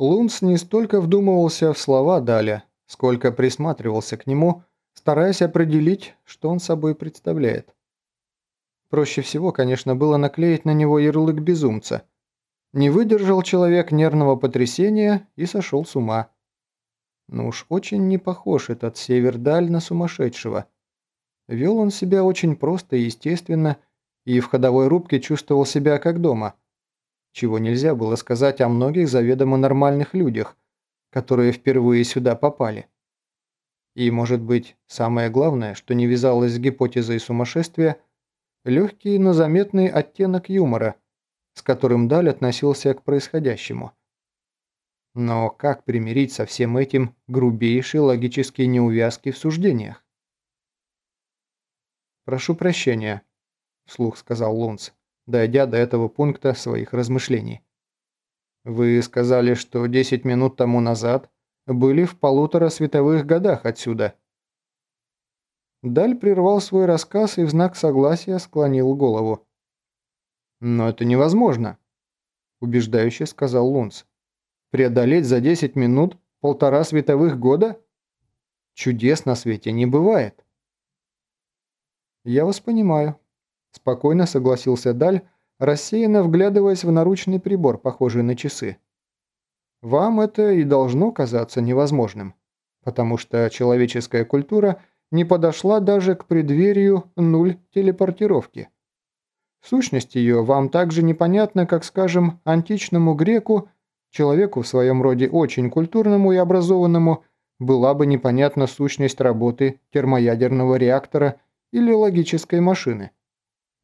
Лунц не столько вдумывался в слова Даля, сколько присматривался к нему, стараясь определить, что он собой представляет. Проще всего, конечно, было наклеить на него ярлык безумца. Не выдержал человек нервного потрясения и сошел с ума. Но уж очень не похож этот Севердаль на сумасшедшего. Вел он себя очень просто и естественно, и в ходовой рубке чувствовал себя как дома. Чего нельзя было сказать о многих заведомо нормальных людях, которые впервые сюда попали. И, может быть, самое главное, что не вязалось с гипотезой сумасшествия, легкий, но заметный оттенок юмора, с которым Даль относился к происходящему. Но как примирить со всем этим грубейшие логические неувязки в суждениях? «Прошу прощения», – вслух сказал Лунц, дойдя до этого пункта своих размышлений. «Вы сказали, что 10 минут тому назад были в полутора световых годах отсюда». Даль прервал свой рассказ и в знак согласия склонил голову. «Но это невозможно», – убеждающе сказал Лунц. Преодолеть за 10 минут полтора световых года? Чудес на свете не бывает. Я вас понимаю. Спокойно согласился Даль, рассеянно вглядываясь в наручный прибор, похожий на часы. Вам это и должно казаться невозможным, потому что человеческая культура не подошла даже к преддверию нуль телепортировки. Сущность ее вам так же непонятна, как, скажем, античному греку Человеку в своем роде очень культурному и образованному была бы непонятна сущность работы термоядерного реактора или логической машины.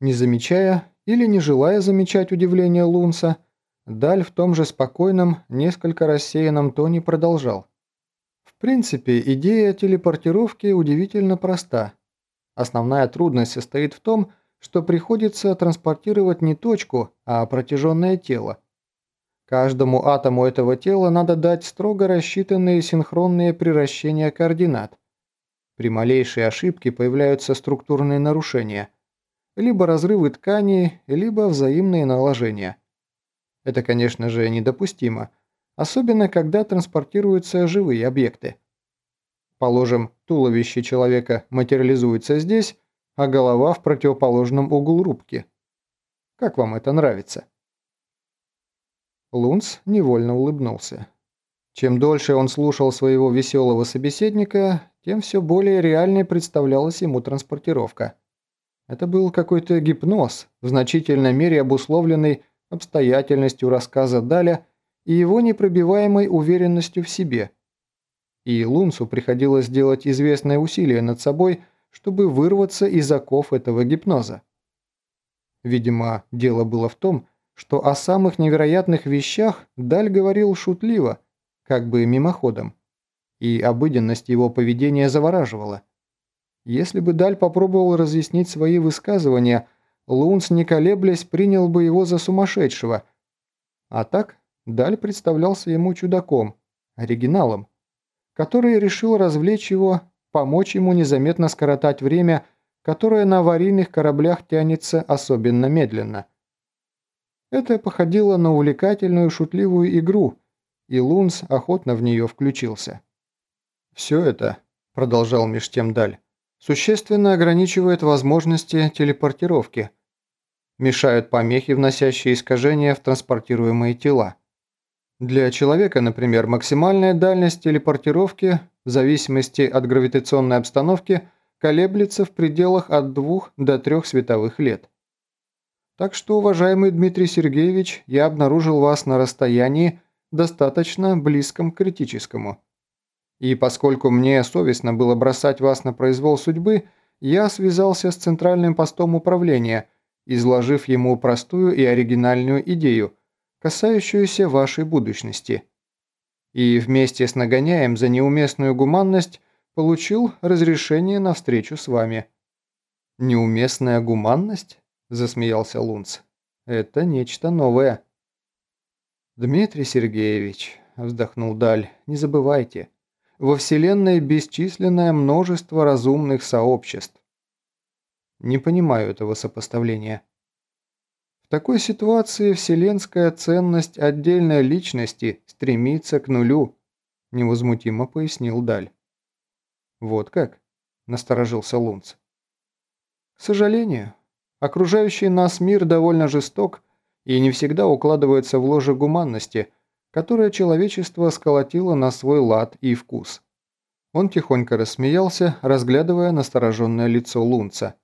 Не замечая или не желая замечать удивление Лунса, Даль в том же спокойном, несколько рассеянном тоне продолжал. В принципе, идея телепортировки удивительно проста. Основная трудность состоит в том, что приходится транспортировать не точку, а протяженное тело. Каждому атому этого тела надо дать строго рассчитанные синхронные приращения координат. При малейшей ошибке появляются структурные нарушения. Либо разрывы тканей, либо взаимные наложения. Это, конечно же, недопустимо, особенно когда транспортируются живые объекты. Положим, туловище человека материализуется здесь, а голова в противоположном углу рубки. Как вам это нравится? Лунц невольно улыбнулся. Чем дольше он слушал своего веселого собеседника, тем все более реальной представлялась ему транспортировка. Это был какой-то гипноз, в значительной мере обусловленный обстоятельностью рассказа Даля и его непробиваемой уверенностью в себе. И Лунцу приходилось делать известное усилие над собой, чтобы вырваться из оков этого гипноза. Видимо, дело было в том, что о самых невероятных вещах Даль говорил шутливо, как бы мимоходом, и обыденность его поведения завораживала. Если бы Даль попробовал разъяснить свои высказывания, Лунс, не колеблясь, принял бы его за сумасшедшего. А так Даль представлялся ему чудаком, оригиналом, который решил развлечь его, помочь ему незаметно скоротать время, которое на аварийных кораблях тянется особенно медленно – это походило на увлекательную шутливую игру, и Лунс охотно в нее включился. «Все это», – продолжал меж тем Даль, – «существенно ограничивает возможности телепортировки. Мешают помехи, вносящие искажения в транспортируемые тела. Для человека, например, максимальная дальность телепортировки в зависимости от гравитационной обстановки колеблется в пределах от 2 до 3 световых лет. Так что, уважаемый Дмитрий Сергеевич, я обнаружил вас на расстоянии, достаточно близком к критическому. И поскольку мне совестно было бросать вас на произвол судьбы, я связался с центральным постом управления, изложив ему простую и оригинальную идею, касающуюся вашей будущности. И вместе с нагоняем за неуместную гуманность получил разрешение на встречу с вами. Неуместная гуманность? – засмеялся Лунц. «Это нечто новое». «Дмитрий Сергеевич», – вздохнул Даль, – «не забывайте, во Вселенной бесчисленное множество разумных сообществ». «Не понимаю этого сопоставления». В такой ситуации вселенская ценность отдельной личности стремится к нулю, невозмутимо пояснил Даль. Вот как? Насторожился Лунц. К сожалению, окружающий нас мир довольно жесток и не всегда укладывается в ложе гуманности, которое человечество сколотило на свой лад и вкус. Он тихонько рассмеялся, разглядывая настороженное лицо Лунца.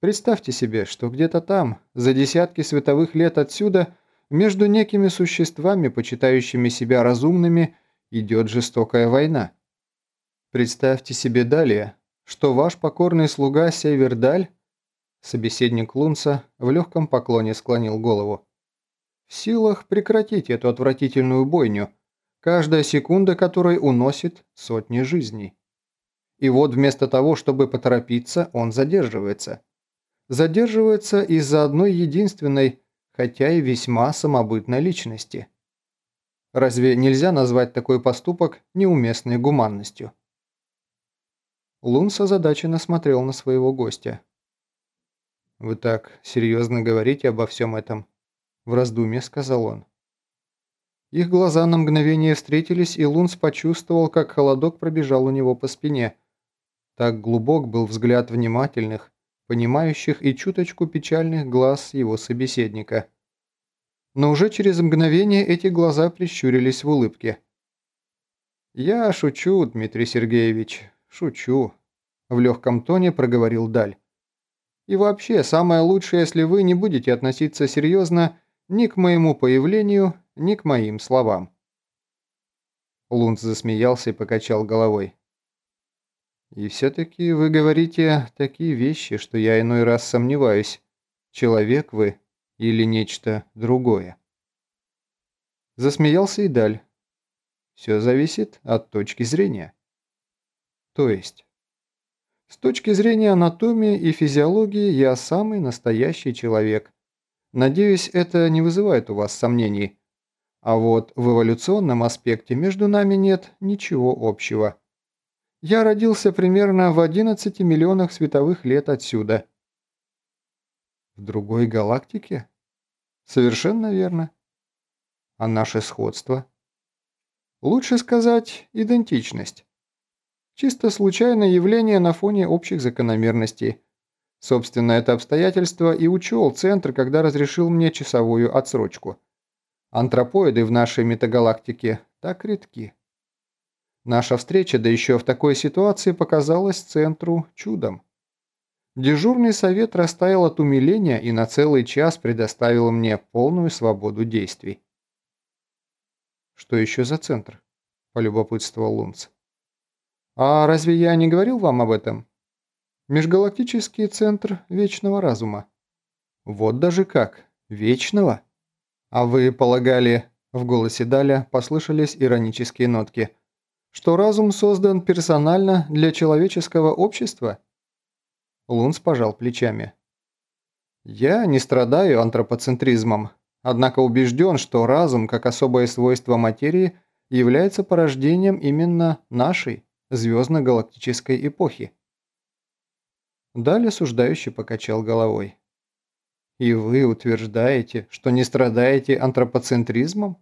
Представьте себе, что где-то там, за десятки световых лет отсюда, между некими существами, почитающими себя разумными, идет жестокая война. Представьте себе далее, что ваш покорный слуга Севердаль, собеседник Лунца в легком поклоне склонил голову, в силах прекратить эту отвратительную бойню, каждая секунда которой уносит сотни жизней. И вот вместо того, чтобы поторопиться, он задерживается. Задерживается из-за одной единственной, хотя и весьма самобытной личности. Разве нельзя назвать такой поступок неуместной гуманностью? Лунс озадаченно смотрел на своего гостя. «Вы так серьезно говорите обо всем этом?» В раздумье сказал он. Их глаза на мгновение встретились, и Лунс почувствовал, как холодок пробежал у него по спине. Так глубок был взгляд внимательных, понимающих и чуточку печальных глаз его собеседника. Но уже через мгновение эти глаза прищурились в улыбке. «Я шучу, Дмитрий Сергеевич, шучу», – в легком тоне проговорил Даль. «И вообще, самое лучшее, если вы не будете относиться серьезно ни к моему появлению, ни к моим словам. Лунц засмеялся и покачал головой. «И все-таки вы говорите такие вещи, что я иной раз сомневаюсь, человек вы или нечто другое». Засмеялся и Даль. «Все зависит от точки зрения». «То есть?» «С точки зрения анатомии и физиологии я самый настоящий человек, Надеюсь, это не вызывает у вас сомнений. А вот в эволюционном аспекте между нами нет ничего общего. Я родился примерно в 11 миллионах световых лет отсюда. В другой галактике? Совершенно верно. А наше сходство? Лучше сказать, идентичность. Чисто случайное явление на фоне общих закономерностей – Собственно, это обстоятельство и учел Центр, когда разрешил мне часовую отсрочку. Антропоиды в нашей метагалактике так редки. Наша встреча, да еще в такой ситуации, показалась Центру чудом. Дежурный совет растаял от умиления и на целый час предоставил мне полную свободу действий. «Что еще за центр?» – полюбопытствовал Лунц. «А разве я не говорил вам об этом?» Межгалактический центр Вечного Разума. Вот даже как. Вечного? А вы полагали, в голосе Даля послышались иронические нотки, что разум создан персонально для человеческого общества? Лунс пожал плечами. Я не страдаю антропоцентризмом, однако убежден, что разум, как особое свойство материи, является порождением именно нашей звездно-галактической эпохи. Далее осуждающий покачал головой. «И вы утверждаете, что не страдаете антропоцентризмом?»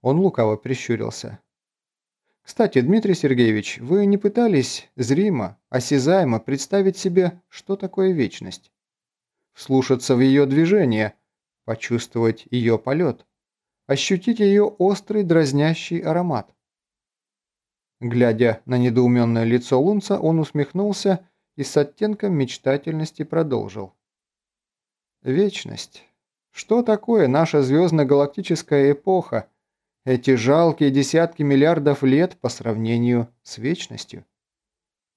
Он лукаво прищурился. «Кстати, Дмитрий Сергеевич, вы не пытались зримо, осязаемо представить себе, что такое вечность? Вслушаться в ее движение, почувствовать ее полет, ощутить ее острый дразнящий аромат?» Глядя на недоуменное лицо Лунца, он усмехнулся и с оттенком мечтательности продолжил. Вечность. Что такое наша звездно-галактическая эпоха? Эти жалкие десятки миллиардов лет по сравнению с вечностью.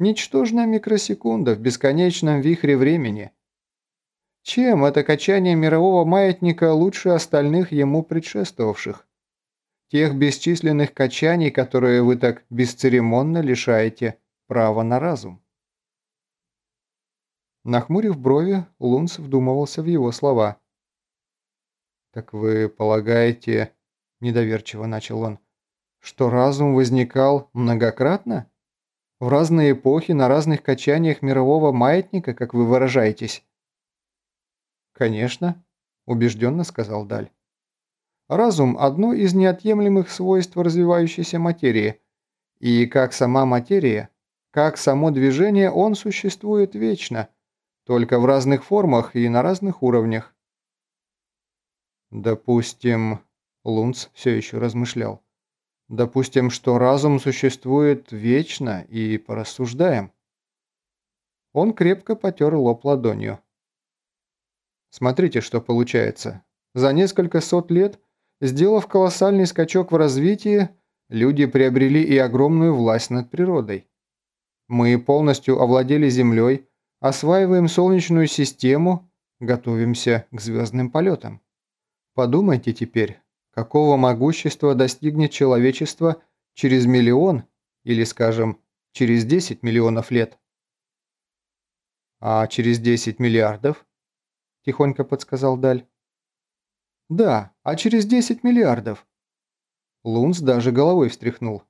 Ничтожная микросекунда в бесконечном вихре времени. Чем это качание мирового маятника лучше остальных ему предшествовавших? Тех бесчисленных качаний, которые вы так бесцеремонно лишаете права на разум. Нахмурив брови, Лунс вдумывался в его слова. «Так вы полагаете...» – недоверчиво начал он. «Что разум возникал многократно? В разные эпохи, на разных качаниях мирового маятника, как вы выражаетесь?» «Конечно», – убежденно сказал Даль. Разум – одно из неотъемлемых свойств развивающейся материи, и как сама материя, как само движение, он существует вечно, только в разных формах и на разных уровнях. Допустим, Лунц все еще размышлял. Допустим, что разум существует вечно и порассуждаем. Он крепко потер лоб ладонью. Смотрите, что получается. За несколько сот лет, сделав колоссальный скачок в развитии, люди приобрели и огромную власть над природой. Мы полностью овладели Землей, осваиваем Солнечную систему, готовимся к звездным полетам. Подумайте теперь, какого могущества достигнет человечество через миллион или, скажем, через 10 миллионов лет. «А через 10 миллиардов?» – тихонько подсказал Даль. «Да, а через 10 миллиардов?» Лунс даже головой встряхнул.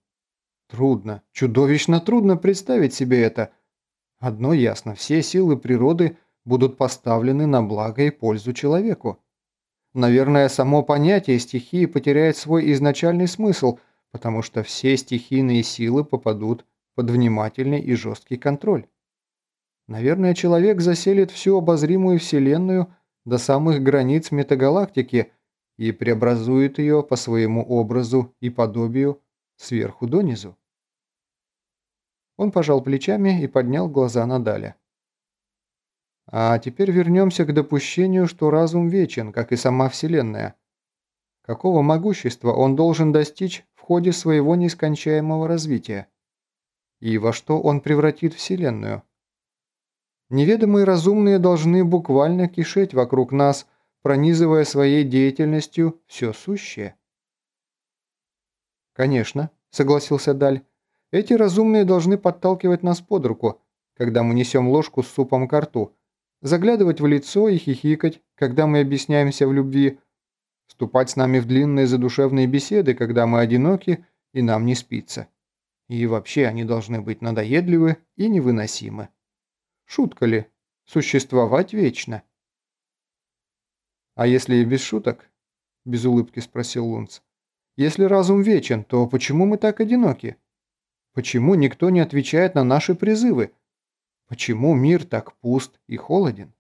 «Трудно, чудовищно трудно представить себе это. Одно ясно, все силы природы будут поставлены на благо и пользу человеку. Наверное, само понятие стихии потеряет свой изначальный смысл, потому что все стихийные силы попадут под внимательный и жесткий контроль. Наверное, человек заселит всю обозримую Вселенную до самых границ метагалактики и преобразует ее по своему образу и подобию сверху донизу. Он пожал плечами и поднял глаза на Даля. А теперь вернемся к допущению, что разум вечен, как и сама Вселенная. Какого могущества он должен достичь в ходе своего нескончаемого развития? И во что он превратит Вселенную? Неведомые разумные должны буквально кишеть вокруг нас, пронизывая своей деятельностью все сущее. «Конечно», — согласился Даль, — «эти разумные должны подталкивать нас под руку, когда мы несем ложку с супом к рту, заглядывать в лицо и хихикать, когда мы объясняемся в любви, вступать с нами в длинные задушевные беседы, когда мы одиноки и нам не спится. И вообще они должны быть надоедливы и невыносимы. Шутка ли? Существовать вечно. А если и без шуток? Без улыбки спросил Лунц. Если разум вечен, то почему мы так одиноки? Почему никто не отвечает на наши призывы? Почему мир так пуст и холоден?